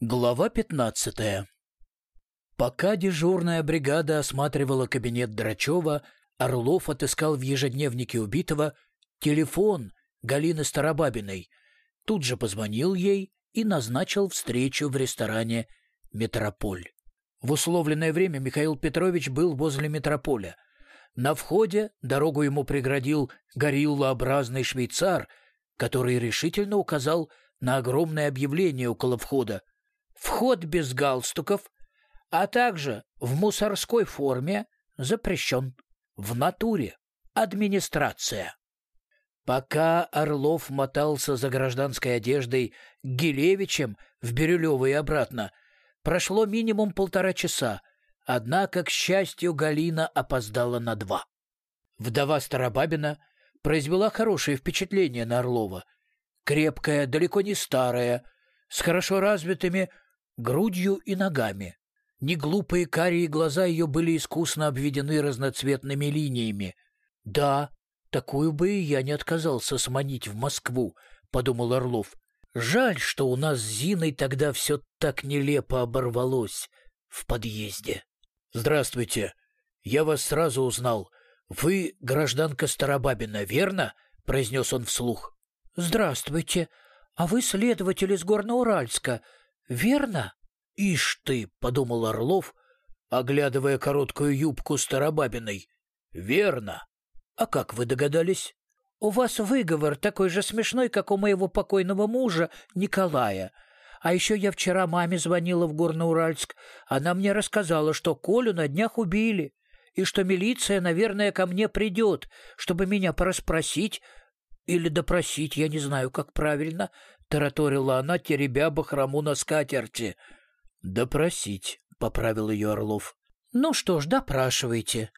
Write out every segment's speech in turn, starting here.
Глава пятнадцатая Пока дежурная бригада осматривала кабинет Драчева, Орлов отыскал в ежедневнике убитого телефон Галины Старобабиной, тут же позвонил ей и назначил встречу в ресторане «Метрополь». В условленное время Михаил Петрович был возле метрополя. На входе дорогу ему преградил гориллообразный швейцар, который решительно указал на огромное объявление около входа — Вход без галстуков, а также в мусорской форме запрещен. В натуре. Администрация. Пока Орлов мотался за гражданской одеждой Гилевичем в Бирюлево и обратно, прошло минимум полтора часа, однако, к счастью, Галина опоздала на два. Вдова Старобабина произвела хорошее впечатление на Орлова. Крепкая, далеко не старая, с хорошо развитыми грудью и ногами. Неглупые карие глаза ее были искусно обведены разноцветными линиями. «Да, такую бы и я не отказался сманить в Москву», — подумал Орлов. «Жаль, что у нас с Зиной тогда все так нелепо оборвалось в подъезде». «Здравствуйте. Я вас сразу узнал. Вы гражданка Старобабина, верно?» — произнес он вслух. «Здравствуйте. А вы следователь из Горноуральска, верно?» «Ишь ты!» — подумал Орлов, оглядывая короткую юбку Старобабиной. «Верно. А как вы догадались?» «У вас выговор такой же смешной, как у моего покойного мужа Николая. А еще я вчера маме звонила в Горноуральск. Она мне рассказала, что Колю на днях убили, и что милиция, наверное, ко мне придет, чтобы меня порасспросить или допросить, я не знаю, как правильно», — тараторила она, теребя бахрому на скатерти. «Допросить», — поправил ее Орлов. «Ну что ж, допрашивайте».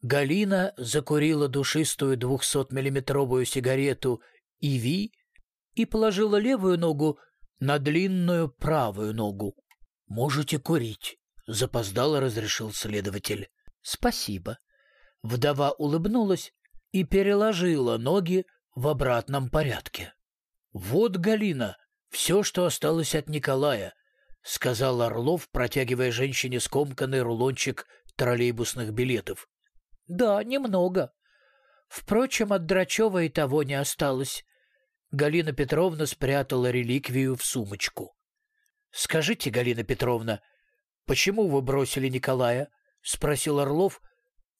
Галина закурила душистую двухсотмиллиметровую сигарету «Иви» и положила левую ногу на длинную правую ногу. «Можете курить», — запоздало разрешил следователь. «Спасибо». Вдова улыбнулась и переложила ноги в обратном порядке. «Вот, Галина, все, что осталось от Николая. — сказал Орлов, протягивая женщине скомканный рулончик троллейбусных билетов. — Да, немного. Впрочем, от Драчева и того не осталось. Галина Петровна спрятала реликвию в сумочку. — Скажите, Галина Петровна, почему вы бросили Николая? — спросил Орлов,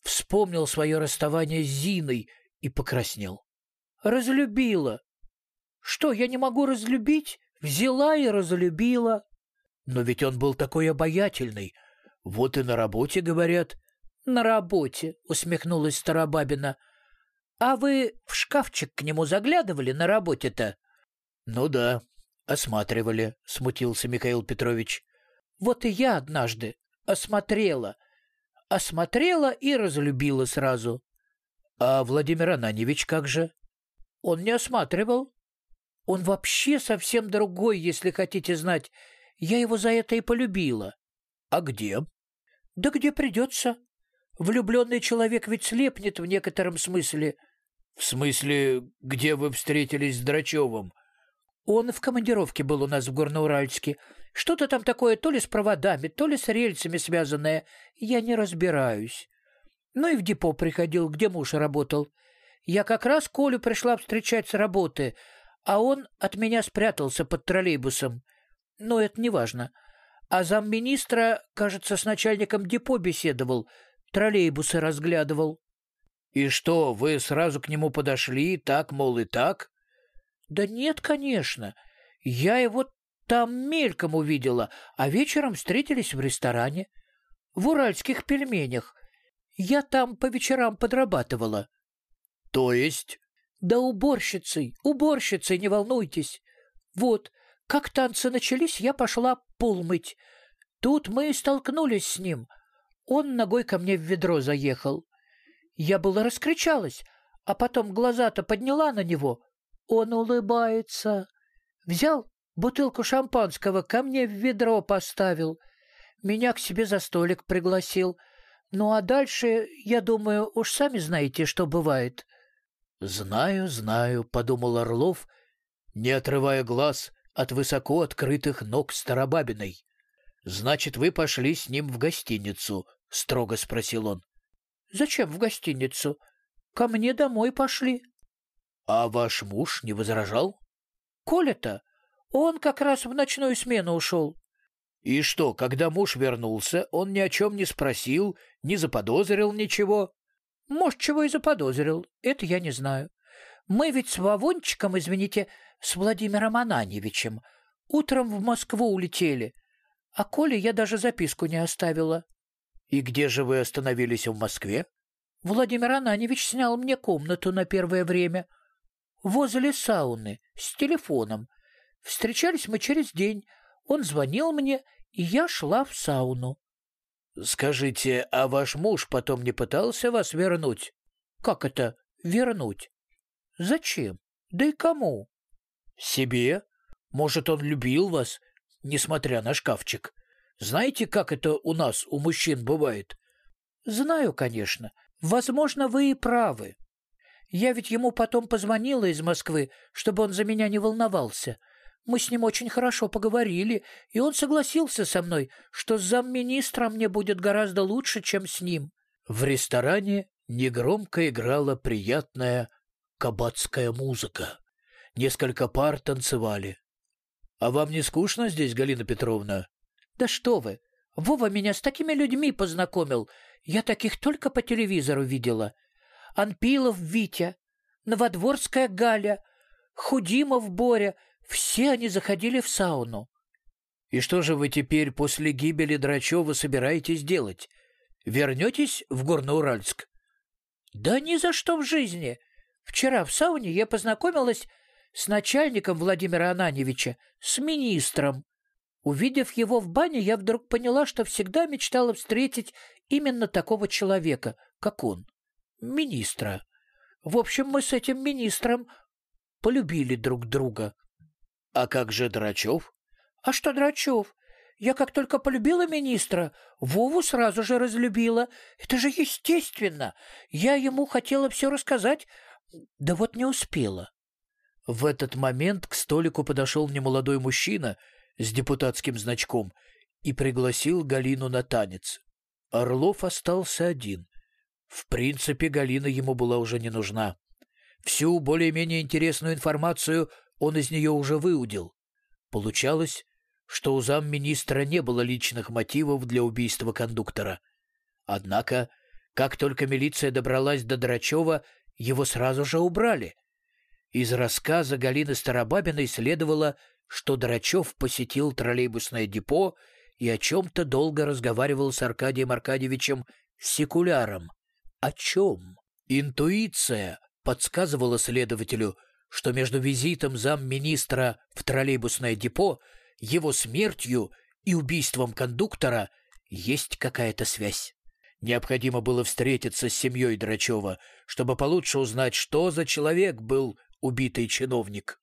вспомнил свое расставание с Зиной и покраснел. — Разлюбила. — Что, я не могу разлюбить? Взяла и разлюбила. Но ведь он был такой обаятельный. Вот и на работе, говорят. — На работе, — усмехнулась Старобабина. — А вы в шкафчик к нему заглядывали на работе-то? — Ну да, осматривали, — смутился Михаил Петрович. — Вот и я однажды осмотрела. Осмотрела и разлюбила сразу. — А Владимир Ананьевич как же? — Он не осматривал. Он вообще совсем другой, если хотите знать. Я его за это и полюбила. А где? Да где придется. Влюбленный человек ведь слепнет в некотором смысле. В смысле, где вы встретились с Драчевым? Он в командировке был у нас в Горноуральске. Что-то там такое то ли с проводами, то ли с рельсами связанное. Я не разбираюсь. Ну и в депо приходил, где муж работал. Я как раз Колю пришла встречать с работы, а он от меня спрятался под троллейбусом. Но это не важно. А замминистра, кажется, с начальником депо беседовал, троллейбусы разглядывал. — И что, вы сразу к нему подошли, так, мол, и так? — Да нет, конечно. Я его там мельком увидела, а вечером встретились в ресторане. В уральских пельменях. Я там по вечерам подрабатывала. — То есть? — Да уборщицей, уборщицей, не волнуйтесь. Вот, как танцы начались, я пошла пол мыть. Тут мы и столкнулись с ним. Он ногой ко мне в ведро заехал. Я было раскричалась, а потом глаза-то подняла на него. Он улыбается. Взял бутылку шампанского, ко мне в ведро поставил. Меня к себе за столик пригласил. Ну а дальше, я думаю, уж сами знаете, что бывает. — Знаю, знаю, — подумал Орлов, не отрывая глаз от высоко открытых ног Старобабиной. «Значит, вы пошли с ним в гостиницу?» — строго спросил он. «Зачем в гостиницу? Ко мне домой пошли». «А ваш муж не возражал?» «Коля-то? Он как раз в ночную смену ушел». «И что, когда муж вернулся, он ни о чем не спросил, не заподозрил ничего?» «Может, чего и заподозрил, это я не знаю. Мы ведь с Вавончиком, извините, с Владимиром Ананьевичем, утром в Москву улетели, а Коле я даже записку не оставила». «И где же вы остановились в Москве?» «Владимир Ананьевич снял мне комнату на первое время. Возле сауны, с телефоном. Встречались мы через день. Он звонил мне, и я шла в сауну». «Скажите, а ваш муж потом не пытался вас вернуть?» «Как это вернуть?» «Зачем? Да и кому?» «Себе. Может, он любил вас, несмотря на шкафчик. Знаете, как это у нас, у мужчин, бывает?» «Знаю, конечно. Возможно, вы и правы. Я ведь ему потом позвонила из Москвы, чтобы он за меня не волновался. Мы с ним очень хорошо поговорили, и он согласился со мной, что с замминистра мне будет гораздо лучше, чем с ним». В ресторане негромко играла приятная кабацкая музыка. Несколько пар танцевали. «А вам не скучно здесь, Галина Петровна?» «Да что вы! Вова меня с такими людьми познакомил. Я таких только по телевизору видела. Анпилов Витя, Новодворская Галя, Худимов Боря — все они заходили в сауну. И что же вы теперь после гибели Драчева собираетесь делать? Вернетесь в Горноуральск? Да ни за что в жизни. Вчера в сауне я познакомилась с начальником Владимира Ананьевича, с министром. Увидев его в бане, я вдруг поняла, что всегда мечтала встретить именно такого человека, как он, министра. В общем, мы с этим министром полюбили друг друга. А как же Драчев? А что Драчев? Я как только полюбила министра, Вову сразу же разлюбила. Это же естественно. Я ему хотела все рассказать, да вот не успела. В этот момент к столику подошел немолодой мужчина с депутатским значком и пригласил Галину на танец. Орлов остался один. В принципе, Галина ему была уже не нужна. Всю более-менее интересную информацию он из нее уже выудил. Получалось, что у замминистра не было личных мотивов для убийства кондуктора. Однако, как только милиция добралась до Драчева, его сразу же убрали. Из рассказа Галины Старобабиной следовало, что Драчев посетил троллейбусное депо и о чем-то долго разговаривал с Аркадием Аркадьевичем Секуляром. О чем? Интуиция подсказывала следователю, что между визитом замминистра в троллейбусное депо, его смертью и убийством кондуктора есть какая-то связь. Необходимо было встретиться с семьей Драчева, чтобы получше узнать, что за человек был убитый чиновник.